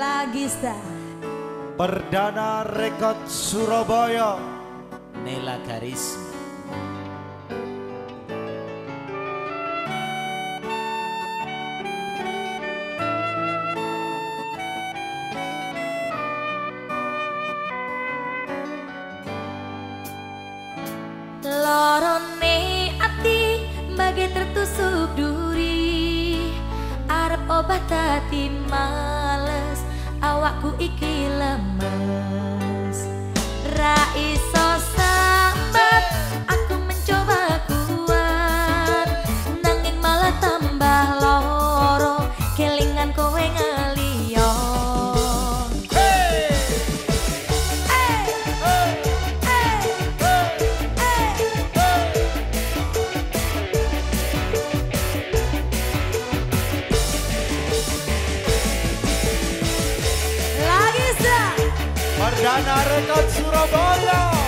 Lagista Perdana Rekod Surabaya. Nela Garis. Lorone ati bagai tertusuk duri Arep obat hati males Awakku iki lemes. Ra dan Arekat Surabaya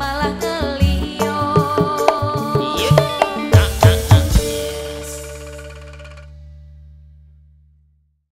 malah ke